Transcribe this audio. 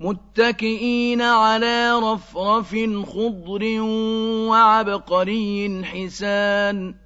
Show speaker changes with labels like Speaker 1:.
Speaker 1: متكئين على رفرف خضر وعبقري حسان